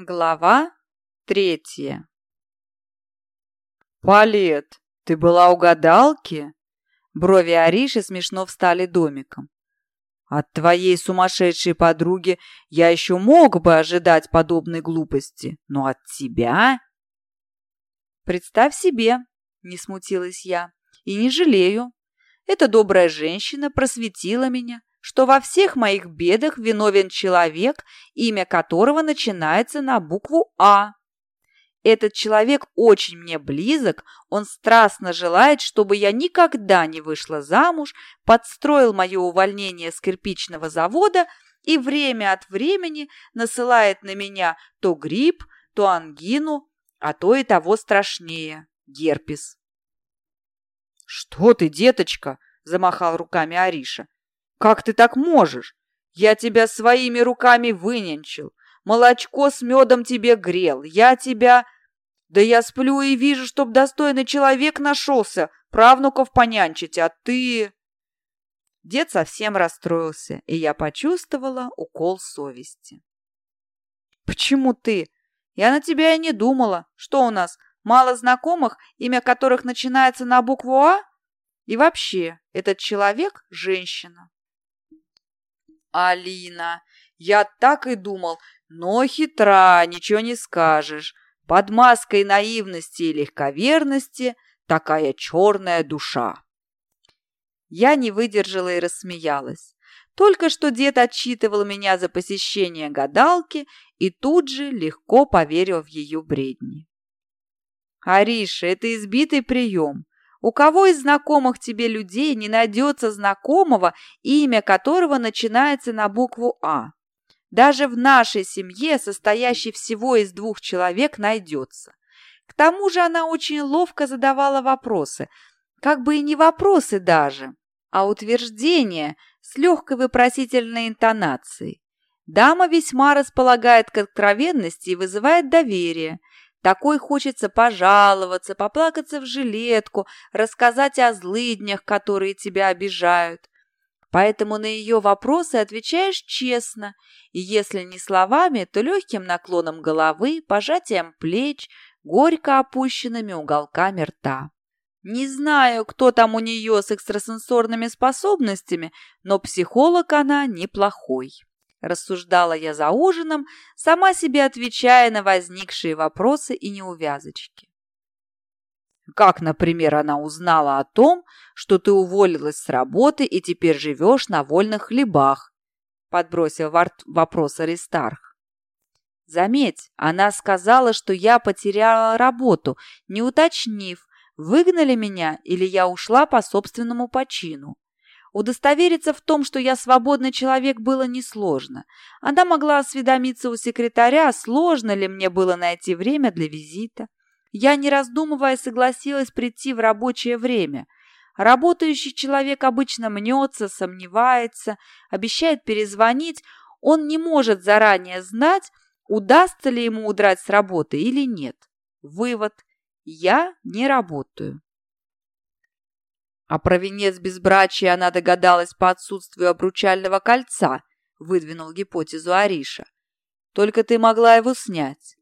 Глава третья «Палет, ты была у гадалки?» Брови Ариши смешно встали домиком. «От твоей сумасшедшей подруги я еще мог бы ожидать подобной глупости, но от тебя...» «Представь себе», — не смутилась я, — «и не жалею. Эта добрая женщина просветила меня, что во всех моих бедах виновен человек, имя которого начинается на букву «А». Этот человек очень мне близок, он страстно желает, чтобы я никогда не вышла замуж, подстроил мое увольнение с кирпичного завода и время от времени насылает на меня то грипп, то ангину, а то и того страшнее – герпес. «Что ты, деточка?» – замахал руками Ариша. «Как ты так можешь? Я тебя своими руками выненчил, молочко с медом тебе грел, я тебя... Да я сплю и вижу, чтоб достойный человек нашелся, правнуков понянчить, а ты...» Дед совсем расстроился, и я почувствовала укол совести. «Почему ты? Я на тебя и не думала. Что у нас, мало знакомых, имя которых начинается на букву «А»? И вообще, этот человек – женщина». «Алина, я так и думал, но хитра, ничего не скажешь. Под маской наивности и легковерности такая черная душа». Я не выдержала и рассмеялась. Только что дед отчитывал меня за посещение гадалки и тут же легко поверил в ее бредни. «Ариша, это избитый прием. У кого из знакомых тебе людей не найдется знакомого, имя которого начинается на букву «А»? Даже в нашей семье, состоящей всего из двух человек, найдется. К тому же она очень ловко задавала вопросы, как бы и не вопросы даже, а утверждения с легкой вопросительной интонацией. Дама весьма располагает к откровенности и вызывает доверие. Такой хочется пожаловаться, поплакаться в жилетку, рассказать о злыднях, которые тебя обижают. Поэтому на ее вопросы отвечаешь честно, и если не словами, то легким наклоном головы, пожатием плеч, горько опущенными уголками рта. Не знаю, кто там у нее с экстрасенсорными способностями, но психолог она неплохой. Рассуждала я за ужином, сама себе отвечая на возникшие вопросы и неувязочки. Как, например, она узнала о том, что ты уволилась с работы и теперь живешь на вольных хлебах? Подбросил вопрос Аристарх. Заметь, она сказала, что я потеряла работу, не уточнив, выгнали меня или я ушла по собственному почину. Удостовериться в том, что я свободный человек, было несложно. Она могла осведомиться у секретаря, сложно ли мне было найти время для визита. Я, не раздумывая, согласилась прийти в рабочее время. Работающий человек обычно мнется, сомневается, обещает перезвонить. Он не может заранее знать, удастся ли ему удрать с работы или нет. Вывод. Я не работаю. А про венец безбрачия она догадалась по отсутствию обручального кольца, выдвинул гипотезу Ариша. Только ты могла его снять.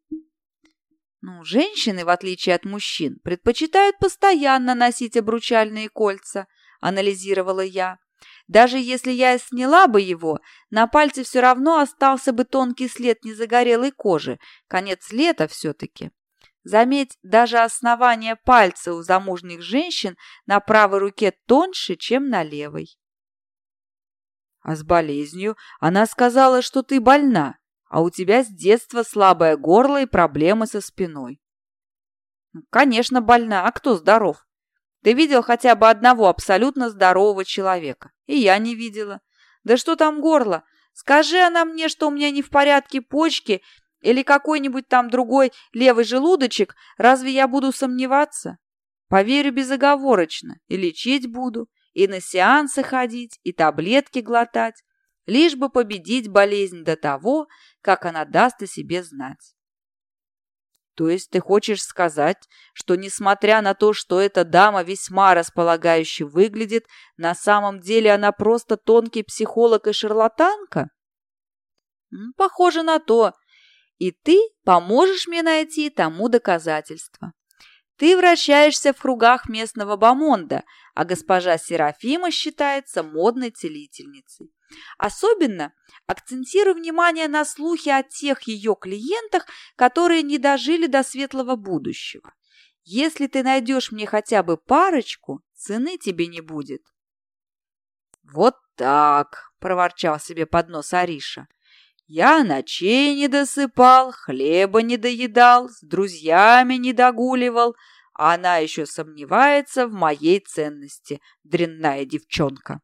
Ну, женщины, в отличие от мужчин, предпочитают постоянно носить обручальные кольца, анализировала я. Даже если я сняла бы его, на пальце все равно остался бы тонкий след незагорелой кожи. Конец лета все-таки. Заметь, даже основание пальца у замужних женщин на правой руке тоньше, чем на левой. А с болезнью она сказала, что ты больна, а у тебя с детства слабое горло и проблемы со спиной. Ну, конечно, больна, а кто здоров? Ты видел хотя бы одного абсолютно здорового человека? И я не видела. Да что там горло? Скажи она мне, что у меня не в порядке почки или какой-нибудь там другой левый желудочек, разве я буду сомневаться? Поверю безоговорочно, и лечить буду, и на сеансы ходить, и таблетки глотать, лишь бы победить болезнь до того, как она даст о себе знать. То есть ты хочешь сказать, что, несмотря на то, что эта дама весьма располагающе выглядит, на самом деле она просто тонкий психолог и шарлатанка? Похоже на то. И ты поможешь мне найти тому доказательство. Ты вращаешься в кругах местного бомонда, а госпожа Серафима считается модной целительницей. Особенно акцентирую внимание на слухи о тех ее клиентах, которые не дожили до светлого будущего. Если ты найдешь мне хотя бы парочку, цены тебе не будет. «Вот так!» – проворчал себе под нос Ариша. «Я ночей не досыпал, хлеба не доедал, с друзьями не догуливал, а она еще сомневается в моей ценности, дрянная девчонка».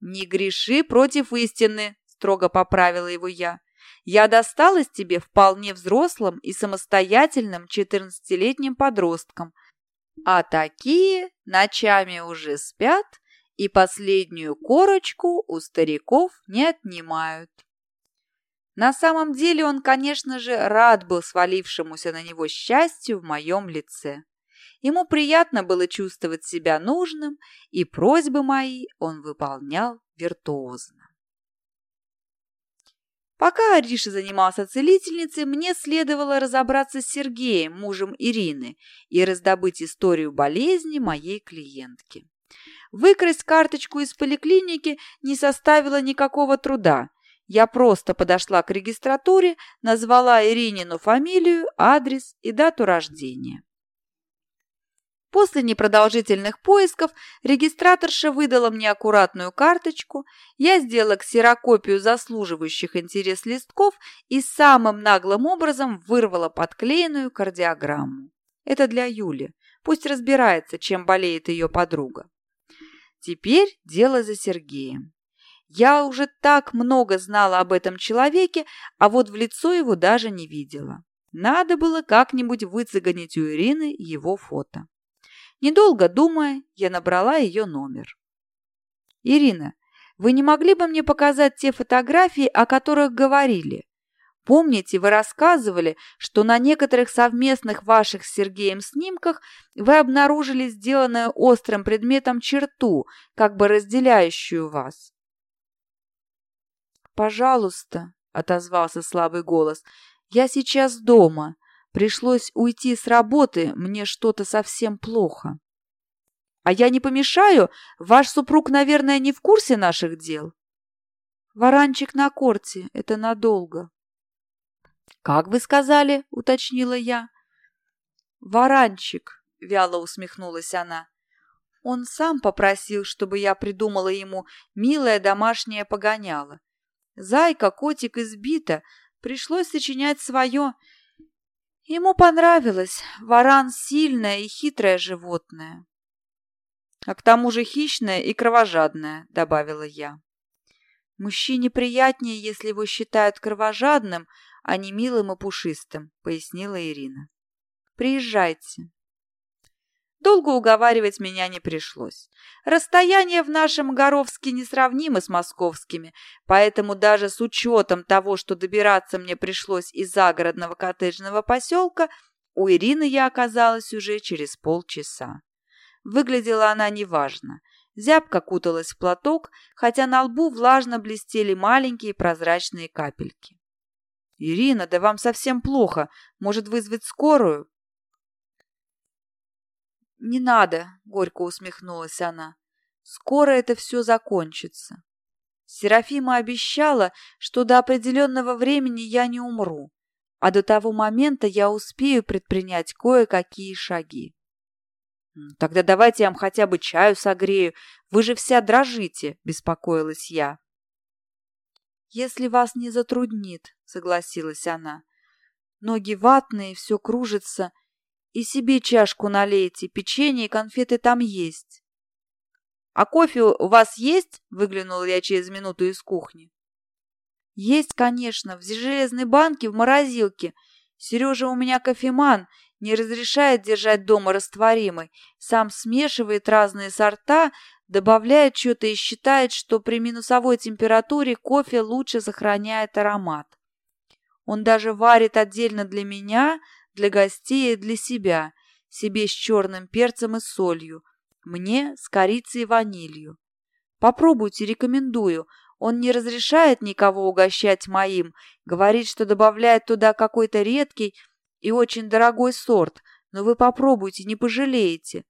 «Не греши против истины», – строго поправила его я. «Я досталась тебе вполне взрослым и самостоятельным четырнадцатилетним подросткам, а такие ночами уже спят и последнюю корочку у стариков не отнимают. На самом деле он, конечно же, рад был свалившемуся на него счастью в моем лице. Ему приятно было чувствовать себя нужным, и просьбы мои он выполнял виртуозно. Пока Ариша занимался целительницей, мне следовало разобраться с Сергеем, мужем Ирины, и раздобыть историю болезни моей клиентки. Выкрасть карточку из поликлиники не составило никакого труда. Я просто подошла к регистратуре, назвала Иринину фамилию, адрес и дату рождения. После непродолжительных поисков регистраторша выдала мне аккуратную карточку, я сделала ксерокопию заслуживающих интерес листков и самым наглым образом вырвала подклеенную кардиограмму. Это для Юли. Пусть разбирается, чем болеет ее подруга. Теперь дело за Сергеем. Я уже так много знала об этом человеке, а вот в лицо его даже не видела. Надо было как-нибудь выцегонить у Ирины его фото. Недолго думая, я набрала ее номер. «Ирина, вы не могли бы мне показать те фотографии, о которых говорили? Помните, вы рассказывали, что на некоторых совместных ваших с Сергеем снимках вы обнаружили сделанную острым предметом черту, как бы разделяющую вас. «Пожалуйста», — отозвался слабый голос, — «я сейчас дома. Пришлось уйти с работы, мне что-то совсем плохо». «А я не помешаю? Ваш супруг, наверное, не в курсе наших дел?» «Варанчик на корте, это надолго», «Как вы сказали?» — уточнила я. «Варанчик», — вяло усмехнулась она. Он сам попросил, чтобы я придумала ему милое домашнее погоняло. Зайка, котик избита, пришлось сочинять свое. Ему понравилось. Варан сильное и хитрое животное. А к тому же хищное и кровожадное, добавила я. Мужчине приятнее, если его считают кровожадным, а не милым и пушистым», — пояснила Ирина. «Приезжайте». Долго уговаривать меня не пришлось. Расстояния в нашем Горовске несравнимы с московскими, поэтому даже с учетом того, что добираться мне пришлось из загородного коттеджного поселка, у Ирины я оказалась уже через полчаса. Выглядела она неважно. Зябко куталась в платок, хотя на лбу влажно блестели маленькие прозрачные капельки. «Ирина, да вам совсем плохо. Может вызвать скорую?» «Не надо», — горько усмехнулась она. «Скоро это все закончится. Серафима обещала, что до определенного времени я не умру, а до того момента я успею предпринять кое-какие шаги». «Тогда давайте я вам хотя бы чаю согрею. Вы же вся дрожите», — беспокоилась я. «Если вас не затруднит», — согласилась она. «Ноги ватные, все кружится. И себе чашку налейте, печенье и конфеты там есть». «А кофе у вас есть?» — выглянула я через минуту из кухни. «Есть, конечно, в железной банке в морозилке. Сережа у меня кофеман, не разрешает держать дома растворимый. Сам смешивает разные сорта, добавляет что-то и считает, что при минусовой температуре кофе лучше сохраняет аромат. Он даже варит отдельно для меня, для гостей и для себя, себе с черным перцем и солью, мне с корицей и ванилью. Попробуйте, рекомендую. Он не разрешает никого угощать моим, говорит, что добавляет туда какой-то редкий и очень дорогой сорт, но вы попробуйте, не пожалеете.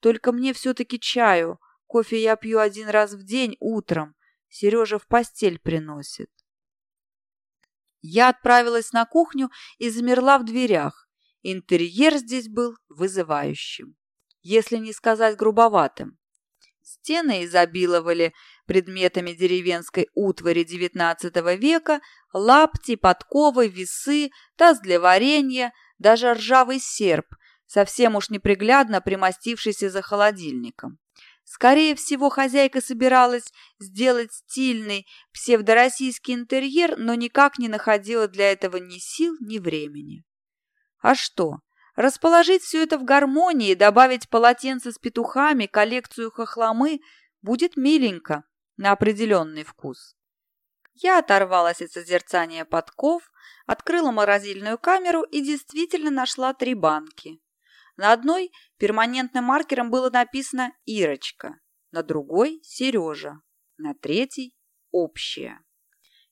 Только мне все-таки чаю. Кофе я пью один раз в день утром. Сережа в постель приносит. Я отправилась на кухню и замерла в дверях. Интерьер здесь был вызывающим, если не сказать грубоватым. Стены изобиловали предметами деревенской утвари XIX века, лапти, подковы, весы, таз для варенья, даже ржавый серп, совсем уж неприглядно примостившийся за холодильником. Скорее всего, хозяйка собиралась сделать стильный псевдороссийский интерьер, но никак не находила для этого ни сил, ни времени. А что? Расположить все это в гармонии, добавить полотенце с петухами, коллекцию хохломы будет миленько, на определенный вкус. Я оторвалась от созерцания подков, открыла морозильную камеру и действительно нашла три банки. На одной перманентным маркером было написано «Ирочка», на другой – «Сережа», на третьей – «Общая».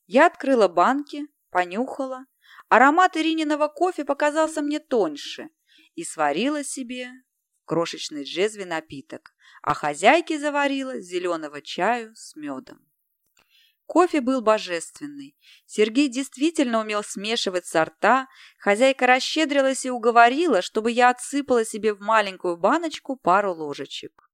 Я открыла банки, понюхала. Аромат Ирининого кофе показался мне тоньше и сварила себе крошечный джезве напиток, а хозяйке заварила зеленого чаю с медом. Кофе был божественный. Сергей действительно умел смешивать сорта. Хозяйка расщедрилась и уговорила, чтобы я отсыпала себе в маленькую баночку пару ложечек.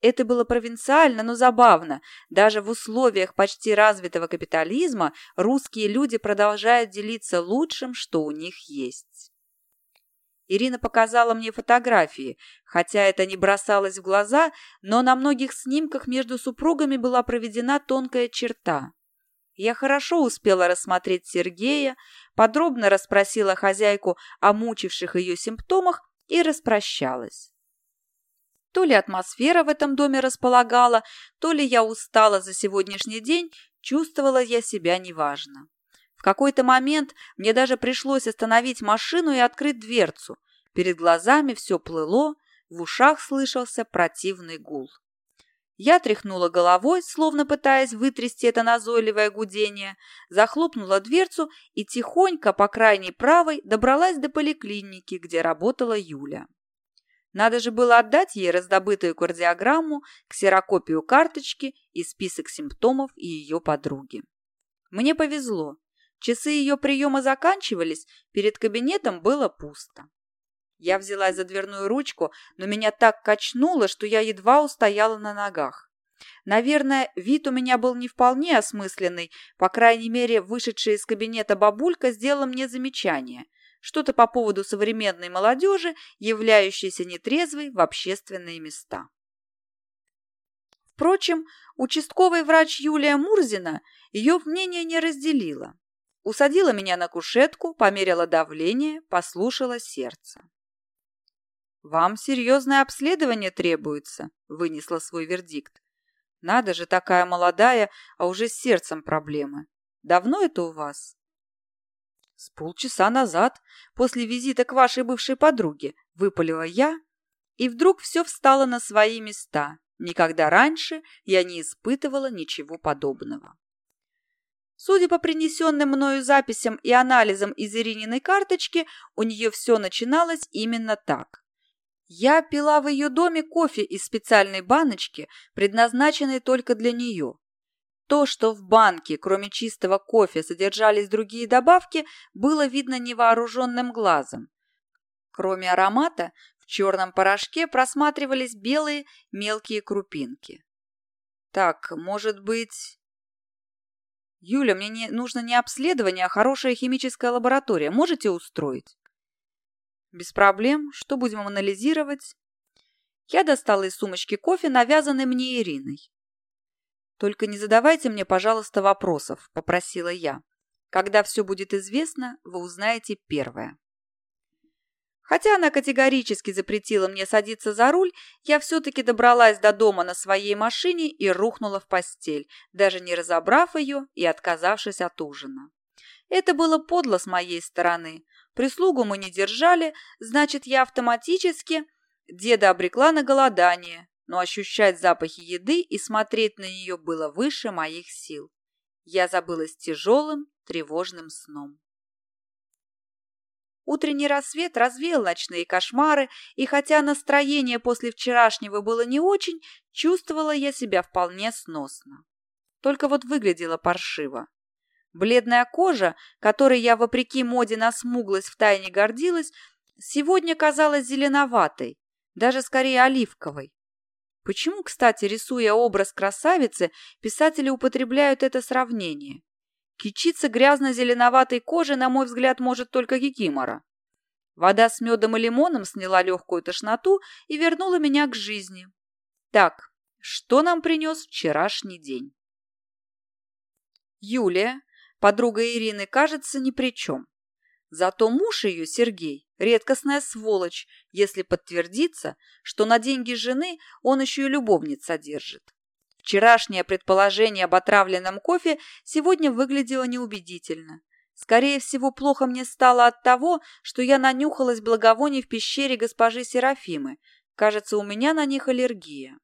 Это было провинциально, но забавно. Даже в условиях почти развитого капитализма русские люди продолжают делиться лучшим, что у них есть. Ирина показала мне фотографии, хотя это не бросалось в глаза, но на многих снимках между супругами была проведена тонкая черта. Я хорошо успела рассмотреть Сергея, подробно расспросила хозяйку о мучивших ее симптомах и распрощалась. То ли атмосфера в этом доме располагала, то ли я устала за сегодняшний день, чувствовала я себя неважно. В какой-то момент мне даже пришлось остановить машину и открыть дверцу. Перед глазами все плыло, в ушах слышался противный гул. Я тряхнула головой, словно пытаясь вытрясти это назойливое гудение, захлопнула дверцу и тихонько по крайней правой добралась до поликлиники, где работала Юля. Надо же было отдать ей раздобытую кардиограмму, ксерокопию карточки и список симптомов и ее подруги. Мне повезло. Часы ее приема заканчивались, перед кабинетом было пусто. Я взялась за дверную ручку, но меня так качнуло, что я едва устояла на ногах. Наверное, вид у меня был не вполне осмысленный, по крайней мере, вышедшая из кабинета бабулька сделала мне замечание. Что-то по поводу современной молодежи, являющейся нетрезвой в общественные места. Впрочем, участковый врач Юлия Мурзина ее мнение не разделила. Усадила меня на кушетку, померила давление, послушала сердце. «Вам серьезное обследование требуется», – вынесла свой вердикт. «Надо же, такая молодая, а уже с сердцем проблемы. Давно это у вас?» «С полчаса назад, после визита к вашей бывшей подруге», – выпалила я, и вдруг все встало на свои места. Никогда раньше я не испытывала ничего подобного. Судя по принесенным мною записям и анализам из Ирининой карточки, у нее все начиналось именно так. Я пила в ее доме кофе из специальной баночки, предназначенной только для нее. То, что в банке, кроме чистого кофе, содержались другие добавки, было видно невооруженным глазом. Кроме аромата, в черном порошке просматривались белые мелкие крупинки. Так, может быть... «Юля, мне не, нужно не обследование, а хорошая химическая лаборатория. Можете устроить?» «Без проблем. Что будем анализировать?» Я достала из сумочки кофе, навязанный мне Ириной. «Только не задавайте мне, пожалуйста, вопросов», – попросила я. «Когда все будет известно, вы узнаете первое». Хотя она категорически запретила мне садиться за руль, я все-таки добралась до дома на своей машине и рухнула в постель, даже не разобрав ее и отказавшись от ужина. Это было подло с моей стороны. Прислугу мы не держали, значит, я автоматически деда обрекла на голодание, но ощущать запахи еды и смотреть на нее было выше моих сил. Я забылась тяжелым, тревожным сном. Утренний рассвет развеял ночные кошмары, и хотя настроение после вчерашнего было не очень, чувствовала я себя вполне сносно. Только вот выглядела паршиво. Бледная кожа, которой я, вопреки моде на смуглость, втайне гордилась, сегодня казалась зеленоватой, даже скорее оливковой. Почему, кстати, рисуя образ красавицы, писатели употребляют это сравнение? Кичиться грязно-зеленоватой кожей, на мой взгляд, может только Кикимора. Вода с медом и лимоном сняла легкую тошноту и вернула меня к жизни. Так, что нам принес вчерашний день? Юлия, подруга Ирины, кажется, ни при чем. Зато муж ее, Сергей, редкостная сволочь, если подтвердится, что на деньги жены он еще и любовниц содержит. Вчерашнее предположение об отравленном кофе сегодня выглядело неубедительно. Скорее всего, плохо мне стало от того, что я нанюхалась благовоний в пещере госпожи Серафимы. Кажется, у меня на них аллергия.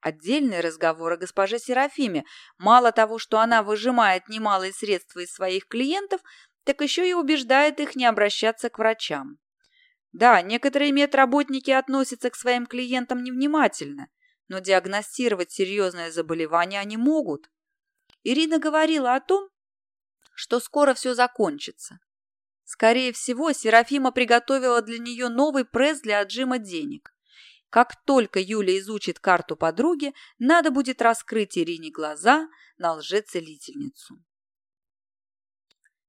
Отдельный разговор о госпоже Серафиме. Мало того, что она выжимает немалые средства из своих клиентов, так еще и убеждает их не обращаться к врачам. Да, некоторые медработники относятся к своим клиентам невнимательно – но диагностировать серьезное заболевание они могут. Ирина говорила о том, что скоро все закончится. Скорее всего, Серафима приготовила для нее новый пресс для отжима денег. Как только Юля изучит карту подруги, надо будет раскрыть Ирине глаза на лжецелительницу.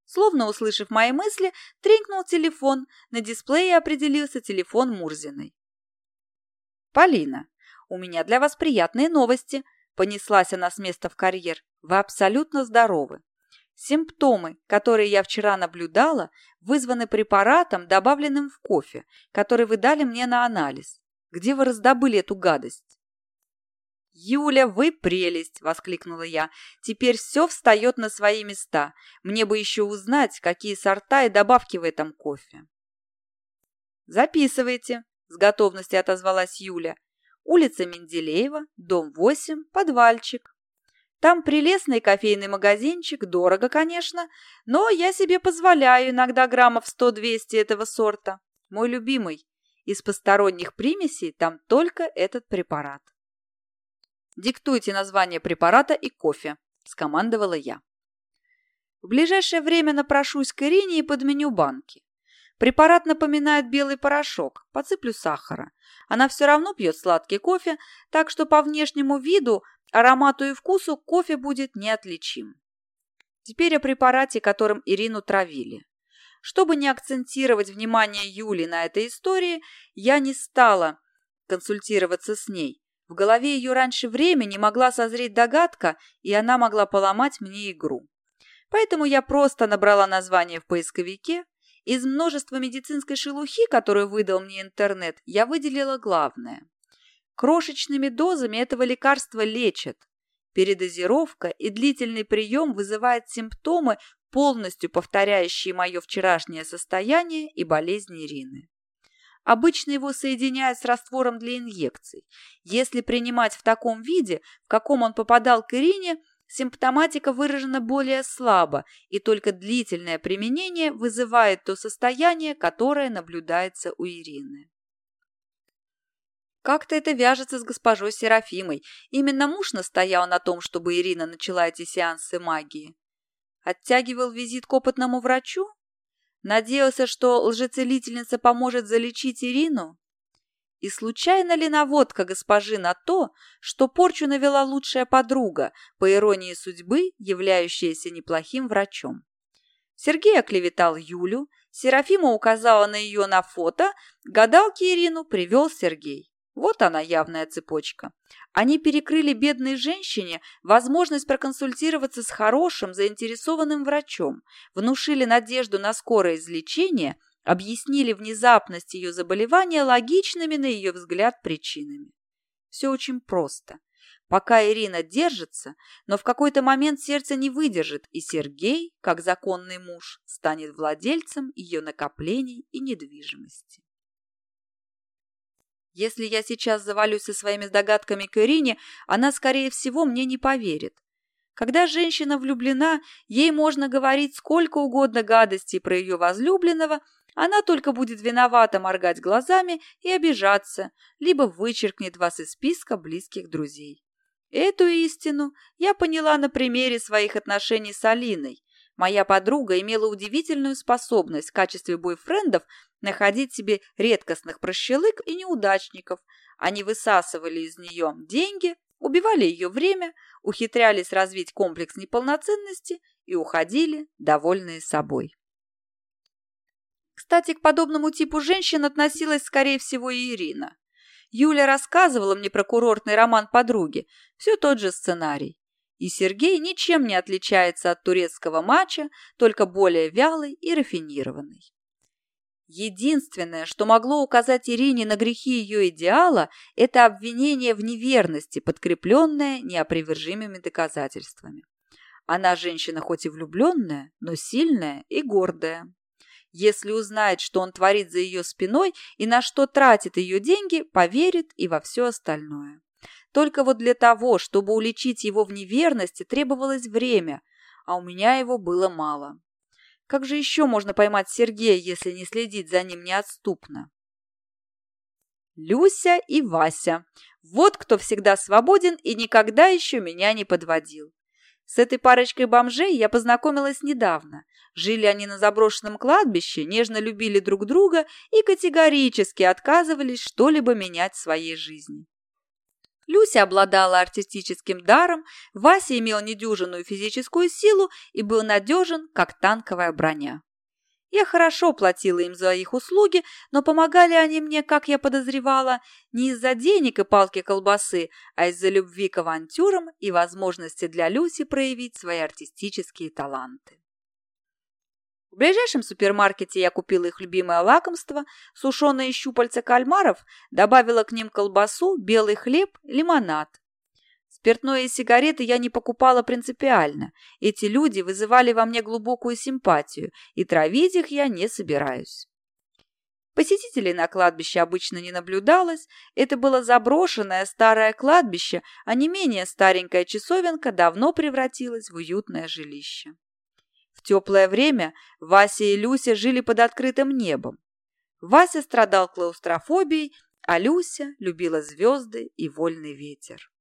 Словно услышав мои мысли, тренькнул телефон. На дисплее определился телефон Мурзиной. «Полина, у меня для вас приятные новости», – понеслась она с места в карьер. «Вы абсолютно здоровы. Симптомы, которые я вчера наблюдала, вызваны препаратом, добавленным в кофе, который вы дали мне на анализ. Где вы раздобыли эту гадость?» «Юля, вы прелесть!» – воскликнула я. «Теперь все встает на свои места. Мне бы еще узнать, какие сорта и добавки в этом кофе». «Записывайте», – с готовностью отозвалась Юля. Улица Менделеева, дом 8, подвальчик. Там прелестный кофейный магазинчик, дорого, конечно, но я себе позволяю иногда граммов 100-200 этого сорта. Мой любимый. Из посторонних примесей там только этот препарат. «Диктуйте название препарата и кофе», – скомандовала я. В ближайшее время напрошусь к Ирине и подменю банки. Препарат напоминает белый порошок, подсыплю сахара. Она все равно пьет сладкий кофе, так что по внешнему виду, аромату и вкусу кофе будет неотличим. Теперь о препарате, которым Ирину травили. Чтобы не акцентировать внимание Юли на этой истории, я не стала консультироваться с ней. В голове ее раньше времени могла созреть догадка, и она могла поломать мне игру. Поэтому я просто набрала название в поисковике, из множества медицинской шелухи, которую выдал мне интернет, я выделила главное. Крошечными дозами этого лекарства лечат. Передозировка и длительный прием вызывают симптомы, полностью повторяющие мое вчерашнее состояние и болезнь Ирины. Обычно его соединяют с раствором для инъекций. Если принимать в таком виде, в каком он попадал к Ирине – симптоматика выражена более слабо, и только длительное применение вызывает то состояние, которое наблюдается у Ирины. Как-то это вяжется с госпожой Серафимой. Именно муж настоял на том, чтобы Ирина начала эти сеансы магии. Оттягивал визит к опытному врачу? Надеялся, что лжецелительница поможет залечить Ирину? И случайно ли наводка госпожи на то, что порчу навела лучшая подруга, по иронии судьбы, являющаяся неплохим врачом? Сергей оклеветал Юлю, Серафима указала на ее на фото, гадалки Ирину привел Сергей. Вот она явная цепочка. Они перекрыли бедной женщине возможность проконсультироваться с хорошим, заинтересованным врачом, внушили надежду на скорое излечение – объяснили внезапность ее заболевания логичными, на ее взгляд, причинами. Все очень просто. Пока Ирина держится, но в какой-то момент сердце не выдержит, и Сергей, как законный муж, станет владельцем ее накоплений и недвижимости. Если я сейчас завалюсь со своими догадками к Ирине, она, скорее всего, мне не поверит. Когда женщина влюблена, ей можно говорить сколько угодно гадостей про ее возлюбленного, она только будет виновата моргать глазами и обижаться, либо вычеркнет вас из списка близких друзей. Эту истину я поняла на примере своих отношений с Алиной. Моя подруга имела удивительную способность в качестве бойфрендов находить себе редкостных прощелык и неудачников. Они высасывали из нее деньги, убивали ее время, ухитрялись развить комплекс неполноценности и уходили, довольные собой. Кстати, к подобному типу женщин относилась, скорее всего, и Ирина. Юля рассказывала мне про курортный роман подруги. Все тот же сценарий. И Сергей ничем не отличается от турецкого матча, только более вялый и рафинированный. Единственное, что могло указать Ирине на грехи ее идеала, это обвинение в неверности, подкрепленное неопривержимыми доказательствами. Она женщина хоть и влюбленная, но сильная и гордая. Если узнает, что он творит за ее спиной и на что тратит ее деньги, поверит и во все остальное. Только вот для того, чтобы уличить его в неверности, требовалось время, а у меня его было мало. Как же еще можно поймать Сергея, если не следить за ним неотступно? Люся и Вася. Вот кто всегда свободен и никогда еще меня не подводил. С этой парочкой бомжей я познакомилась недавно. Жили они на заброшенном кладбище, нежно любили друг друга и категорически отказывались что-либо менять в своей жизни. Люся обладала артистическим даром, Вася имел недюжинную физическую силу и был надежен, как танковая броня. Я хорошо платила им за их услуги, но помогали они мне, как я подозревала, не из-за денег и палки колбасы, а из-за любви к авантюрам и возможности для Люси проявить свои артистические таланты. В ближайшем супермаркете я купила их любимое лакомство, сушеные щупальца кальмаров, добавила к ним колбасу, белый хлеб, лимонад. Спиртное и сигареты я не покупала принципиально. Эти люди вызывали во мне глубокую симпатию, и травить их я не собираюсь. Посетителей на кладбище обычно не наблюдалось. Это было заброшенное старое кладбище, а не менее старенькая часовенка давно превратилась в уютное жилище. В теплое время Вася и Люся жили под открытым небом. Вася страдал клаустрофобией, а Люся любила звезды и вольный ветер.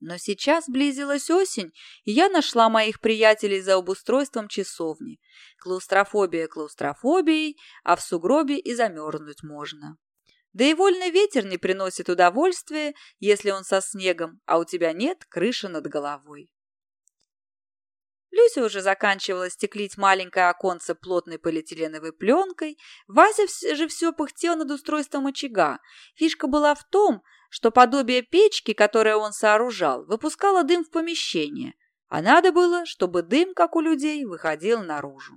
Но сейчас близилась осень, и я нашла моих приятелей за обустройством часовни. Клаустрофобия клаустрофобией, а в сугробе и замерзнуть можно. Да и вольный ветер не приносит удовольствия, если он со снегом, а у тебя нет крыши над головой. Люся уже заканчивала стеклить маленькое оконце плотной полиэтиленовой пленкой. Вася же все пыхтел над устройством очага. Фишка была в том, что подобие печки, которое он сооружал, выпускало дым в помещение, а надо было, чтобы дым, как у людей, выходил наружу.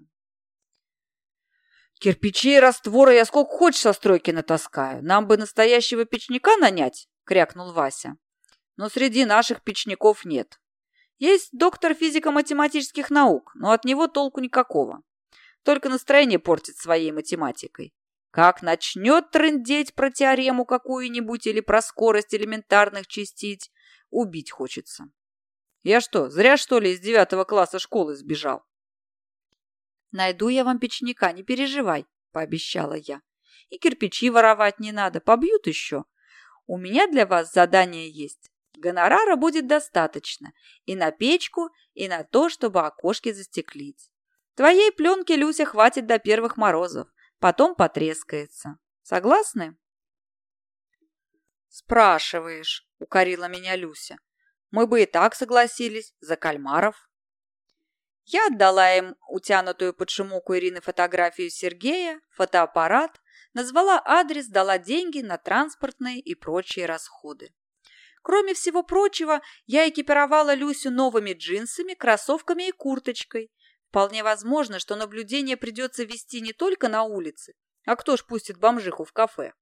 «Кирпичей и раствора я сколько хочешь со стройки натаскаю. Нам бы настоящего печника нанять», — крякнул Вася. «Но среди наших печников нет. Есть доктор физико-математических наук, но от него толку никакого. Только настроение портит своей математикой. Как начнет трындеть про теорему какую-нибудь или про скорость элементарных частиц, убить хочется. Я что, зря что ли из девятого класса школы сбежал? Найду я вам печника, не переживай, пообещала я. И кирпичи воровать не надо, побьют еще. У меня для вас задание есть. Гонорара будет достаточно и на печку, и на то, чтобы окошки застеклить. Твоей пленки, Люся, хватит до первых морозов, потом потрескается. Согласны? Спрашиваешь, укорила меня Люся. Мы бы и так согласились, за кальмаров. Я отдала им утянутую под шумуку Ирины фотографию Сергея, фотоаппарат, назвала адрес, дала деньги на транспортные и прочие расходы. Кроме всего прочего, я экипировала Люсю новыми джинсами, кроссовками и курточкой. Вполне возможно, что наблюдение придется вести не только на улице, а кто ж пустит бомжиху в кафе.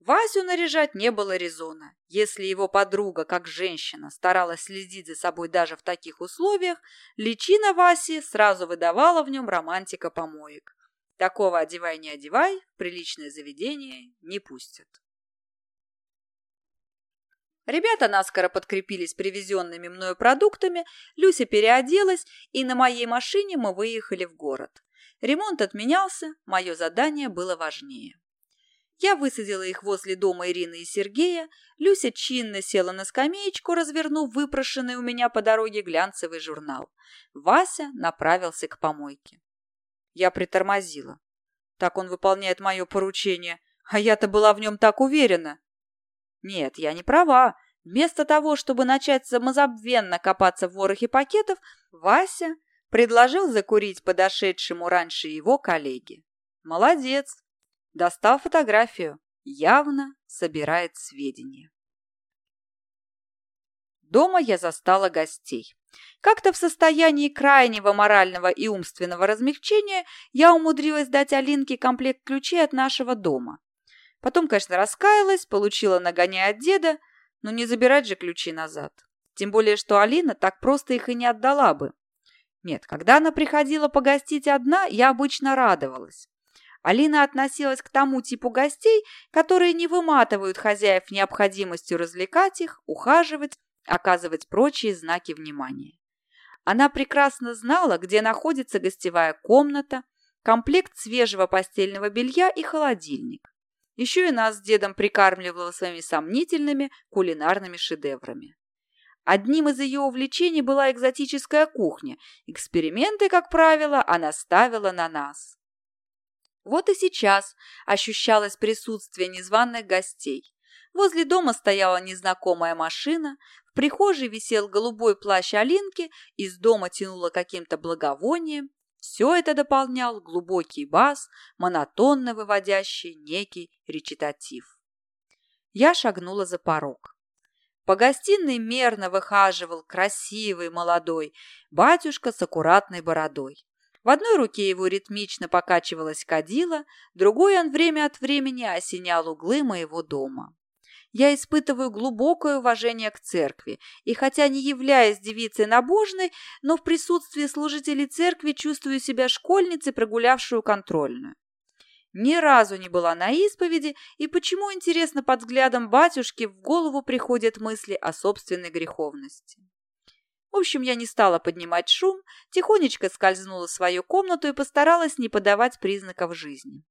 Васю наряжать не было резона. Если его подруга, как женщина, старалась следить за собой даже в таких условиях, личина Васи сразу выдавала в нем романтика помоек. Такого одевай не одевай, приличное заведение не пустят. Ребята наскоро подкрепились привезенными мною продуктами, Люся переоделась, и на моей машине мы выехали в город. Ремонт отменялся, мое задание было важнее. Я высадила их возле дома Ирины и Сергея, Люся чинно села на скамеечку, развернув выпрошенный у меня по дороге глянцевый журнал. Вася направился к помойке. Я притормозила. Так он выполняет мое поручение, а я-то была в нем так уверена. Нет, я не права. Вместо того, чтобы начать самозабвенно копаться в ворохе пакетов, Вася предложил закурить подошедшему раньше его коллеге. Молодец. Достал фотографию. Явно собирает сведения. Дома я застала гостей. Как-то в состоянии крайнего морального и умственного размягчения я умудрилась дать Алинке комплект ключей от нашего дома. Потом, конечно, раскаялась, получила нагоняя от деда, но не забирать же ключи назад. Тем более, что Алина так просто их и не отдала бы. Нет, когда она приходила погостить одна, я обычно радовалась. Алина относилась к тому типу гостей, которые не выматывают хозяев необходимостью развлекать их, ухаживать, оказывать прочие знаки внимания. Она прекрасно знала, где находится гостевая комната, комплект свежего постельного белья и холодильник. Еще и нас с дедом прикармливала своими сомнительными кулинарными шедеврами. Одним из ее увлечений была экзотическая кухня. Эксперименты, как правило, она ставила на нас. Вот и сейчас ощущалось присутствие незваных гостей. Возле дома стояла незнакомая машина, в прихожей висел голубой плащ Алинки, из дома тянуло каким-то благовонием, все это дополнял глубокий бас, монотонно выводящий некий речитатив. Я шагнула за порог. По гостиной мерно выхаживал красивый молодой батюшка с аккуратной бородой. В одной руке его ритмично покачивалась кадила, другой он время от времени осенял углы моего дома я испытываю глубокое уважение к церкви, и хотя не являясь девицей набожной, но в присутствии служителей церкви чувствую себя школьницей, прогулявшую контрольную. Ни разу не была на исповеди, и почему, интересно, под взглядом батюшки в голову приходят мысли о собственной греховности. В общем, я не стала поднимать шум, тихонечко скользнула в свою комнату и постаралась не подавать признаков жизни.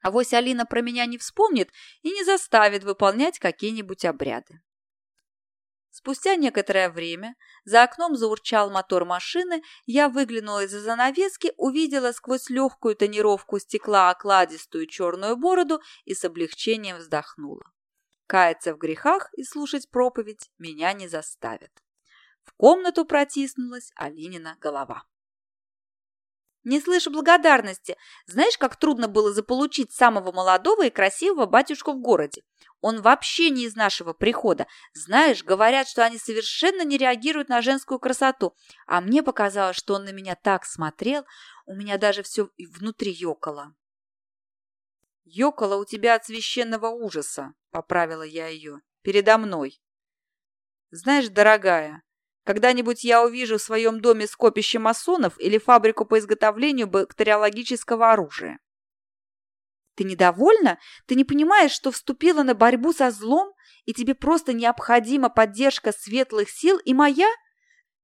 А вось Алина про меня не вспомнит и не заставит выполнять какие-нибудь обряды. Спустя некоторое время за окном заурчал мотор машины, я выглянула из-за занавески, увидела сквозь легкую тонировку стекла окладистую черную бороду и с облегчением вздохнула. Каяться в грехах и слушать проповедь меня не заставят. В комнату протиснулась Алинина голова. Не слышу благодарности. Знаешь, как трудно было заполучить самого молодого и красивого батюшку в городе? Он вообще не из нашего прихода. Знаешь, говорят, что они совершенно не реагируют на женскую красоту. А мне показалось, что он на меня так смотрел, у меня даже все внутри ёкало. «Ёкало у тебя от священного ужаса», — поправила я ее, — «передо мной». «Знаешь, дорогая, когда-нибудь я увижу в своем доме скопище масонов или фабрику по изготовлению бактериологического оружия. Ты недовольна? Ты не понимаешь, что вступила на борьбу со злом, и тебе просто необходима поддержка светлых сил и моя?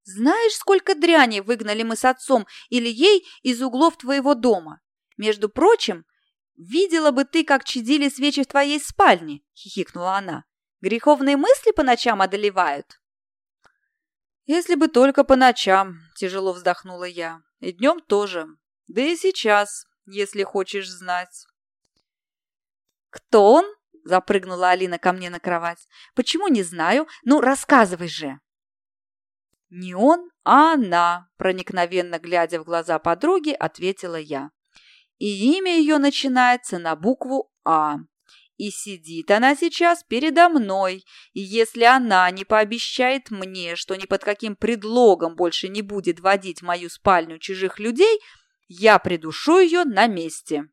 Знаешь, сколько дряни выгнали мы с отцом или ей из углов твоего дома? Между прочим, видела бы ты, как чадили свечи в твоей спальне, хихикнула она. Греховные мысли по ночам одолевают. «Если бы только по ночам», – тяжело вздохнула я. «И днем тоже. Да и сейчас, если хочешь знать». «Кто он?» – запрыгнула Алина ко мне на кровать. «Почему не знаю? Ну, рассказывай же!» «Не он, а она», – проникновенно глядя в глаза подруги, ответила я. «И имя ее начинается на букву «А». И сидит она сейчас передо мной, и если она не пообещает мне, что ни под каким предлогом больше не будет водить в мою спальню чужих людей, я придушу ее на месте.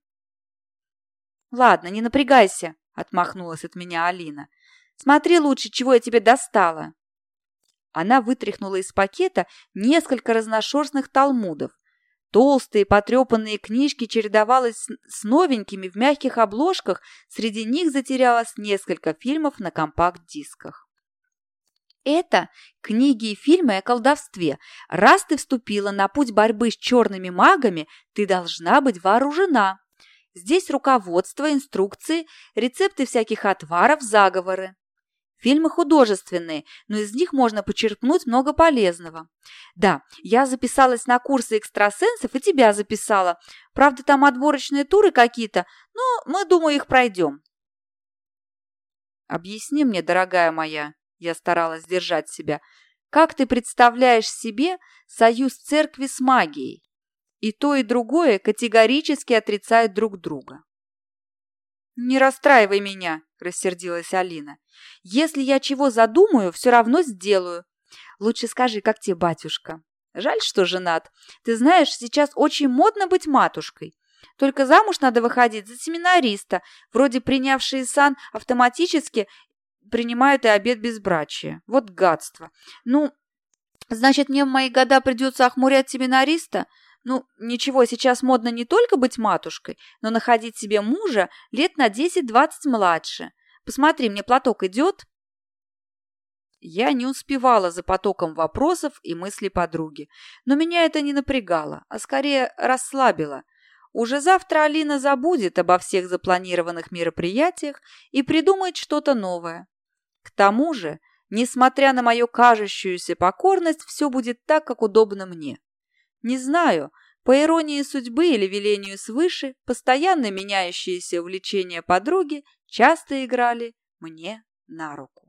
«Ладно, не напрягайся», — отмахнулась от меня Алина. «Смотри лучше, чего я тебе достала». Она вытряхнула из пакета несколько разношерстных талмудов, Толстые потрепанные книжки чередовалась с новенькими в мягких обложках, среди них затерялось несколько фильмов на компакт-дисках. Это книги и фильмы о колдовстве. Раз ты вступила на путь борьбы с черными магами, ты должна быть вооружена. Здесь руководство, инструкции, рецепты всяких отваров, заговоры. Фильмы художественные, но из них можно почерпнуть много полезного. Да, я записалась на курсы экстрасенсов и тебя записала. Правда, там отборочные туры какие-то, но мы, думаю, их пройдем. Объясни мне, дорогая моя, я старалась держать себя, как ты представляешь себе союз церкви с магией? И то, и другое категорически отрицают друг друга. «Не расстраивай меня», – рассердилась Алина. «Если я чего задумаю, все равно сделаю. Лучше скажи, как тебе батюшка? Жаль, что женат. Ты знаешь, сейчас очень модно быть матушкой. Только замуж надо выходить за семинариста, вроде принявшие сан автоматически принимают и обед безбрачия. Вот гадство. Ну, значит, мне в мои года придется охмурять семинариста? Ну, ничего, сейчас модно не только быть матушкой, но находить себе мужа лет на 10-20 младше. Посмотри, мне платок идет?» Я не успевала за потоком вопросов и мыслей подруги, но меня это не напрягало, а скорее расслабило. Уже завтра Алина забудет обо всех запланированных мероприятиях и придумает что-то новое. К тому же, несмотря на мою кажущуюся покорность, все будет так, как удобно мне. Не знаю, по иронии судьбы или велению свыше, постоянно меняющиеся увлечения подруги часто играли мне на руку.